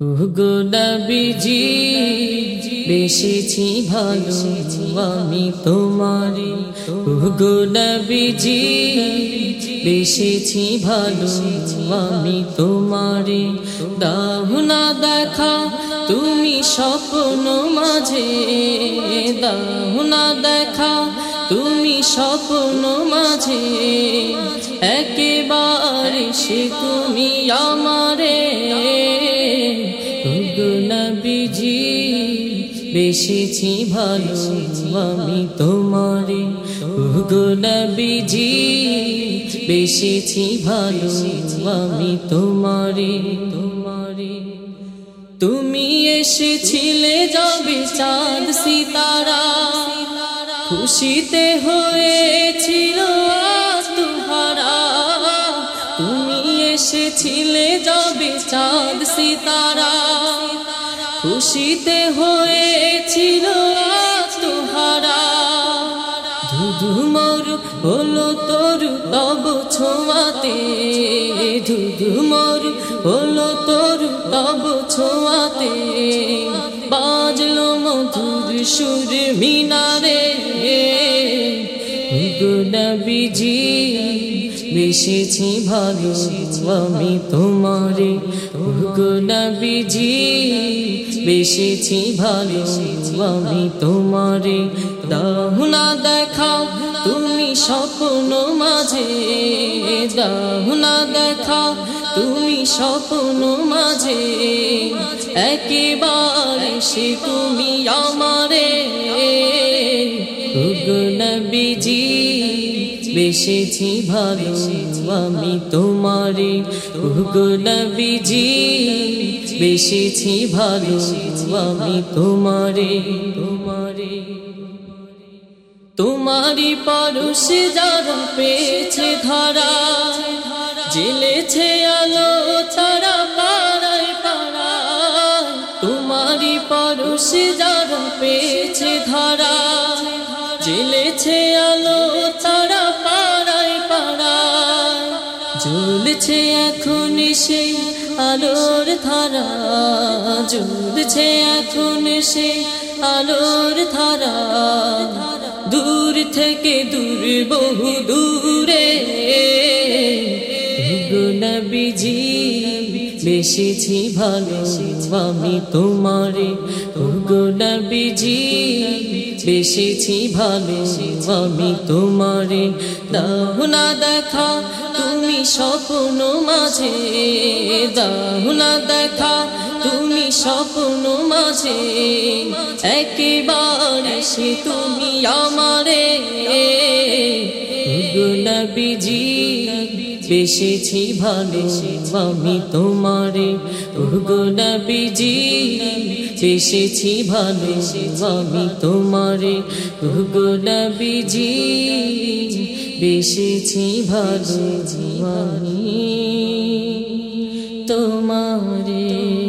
ওগো নবীজি, বেশিছি ভালো আমি তোমারে। ওগো নবীজি, বেশিছি ভালো আমি তোমারে। দাহুনা দেখা তুমি স্বপ্ন মাঝে। দাহুনা দেখা তুমি স্বপ্ন মাঝে। একেবারে সে তুমি আমারে বেশিছি ভালো আমি তোমারে। নবীজি, বেশিছি ভালো আমি তোমারে। তোমারে তুমি এসেছিলে যাবে চাঁদ সিতারা। খুশিতে হয়েছিল তুমি এসেছিলে যাবে চাঁদ সিতারা। খুশিতে হয়েছিল হলো তোর তব ছোঁয়াতে। ধুধু মোর হলো তোর তব ছোঁয়াতে। বাজলো মধুর সুর মিনারে। নবীজি বেশিছি ভালো, আমি তোমারে। নবীজি বেশিছি ভালো, আমি তোমারে। দাহুনা দেখাও তুমি স্বপ্ন মাঝে দাহুনা দেখাও তুমি স্বপ্ন মাঝে। একেবারে সে তুমি আমারে। নবীজি বেশিছি ভালো, আমি তোমারে বেশিছি ভালো, আমি তোমারে তোমারে তোমারি পরশে যারা পেয়েছে ধরা, জেলেছে আলো তারা পাড়ায় পাড়ায়। তোমারি পরশে যারা পেয়েছে ধরা, জেলেছে আলো জ্বলছে এখন সেই আলোর ধারা, জ্বলছে এখন সেই আলোর ধারা। দূর থেকে দূর, বহু দূরে নবীজি বেশিছি ভালো আমি তোমারে। নবীজি বেশিছি ভালো আমি তোমারে। দাহুনা দেখা তুমি স্বপ্ন মাঝে দাহুনা দেখা। তুমি স্বপ্ন মাঝে, একেবারে সে তুমি আমারে। নবীজি বেশিছি ভালো, আমি তোমারে। ওগো নবীজি বেশিছি ভালো, আমি তোমারে। ওগো নবীজি বেশিছি ভালো জীবনী তোমারে।